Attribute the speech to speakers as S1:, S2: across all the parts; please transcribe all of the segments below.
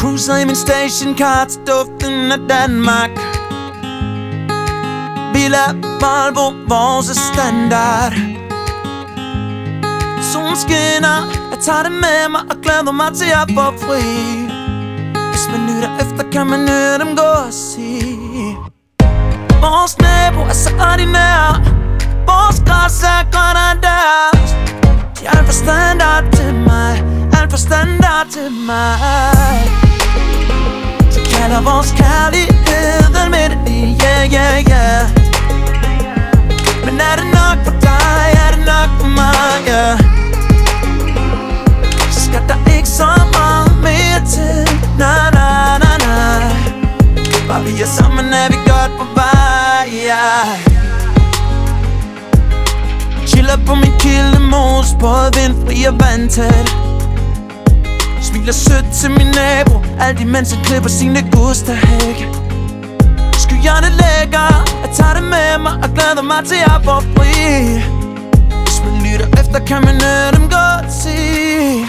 S1: Cruiser i min stationcar til duften af Danmark Villa Volvo, vores er standard. Solen skinner, jeg tager det med mig og glæder mig til at få fri. Hvis man lytter efter, kan man høre dem gå og sige. Vores nabo er så ordinær. Vores græs er grønnere end deres De er alt for standard til mig. Alt for standard til mig. Så vores kærlighed almindelig Yeah, yeah, yeah Men er det nok for dig? Er det nok for mig? Yeah skal der ikke så meget mere til Nej, nej, nej, nej Bare vi er sammen, er vi godt på vej yeah. Chiller på min kilde mos Både vindfri og vandtæt Smiler sødt til min nabo. Alt imens han klipper sine gustahæk Skyerne lækker Jeg tager det med mig og glæder mig til at få fri. Hvis man lytter efter kan man høre dem godt sige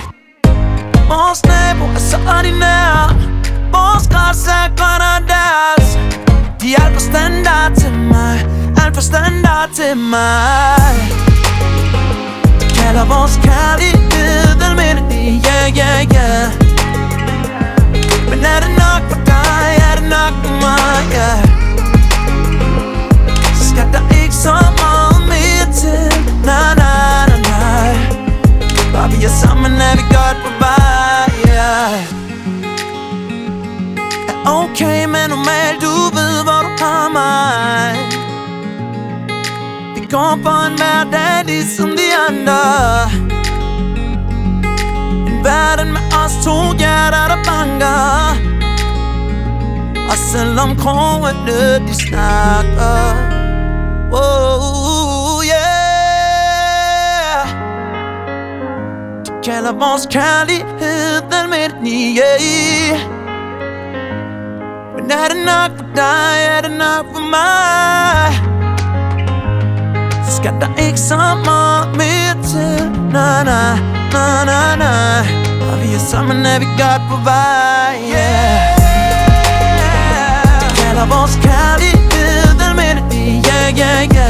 S1: Vores nabo er så ordinær. Vores græs er grønnere end deres. De er alt for standard til mig. Alt for standard til mig. De kalder vores kærlighed almindelig Yeah, yeah, yeah Er okay, men normalt du ved, hvor du har mig Vi går på en hverdag ligesom de andre En verden med os to hjerter, der banker Og selvom krogene de snakker Oh, yeah. De kalder vores kærlighed almindelig, yeah men er det nok for dig, er det nok for mig Så skal der ikke så meget mere til Nej, nej, nej, nej, nej Og vi er sammen, er vi godt på vej, yeah De kalder vores kærlighed den almindelig, yeah, yeah, yeah.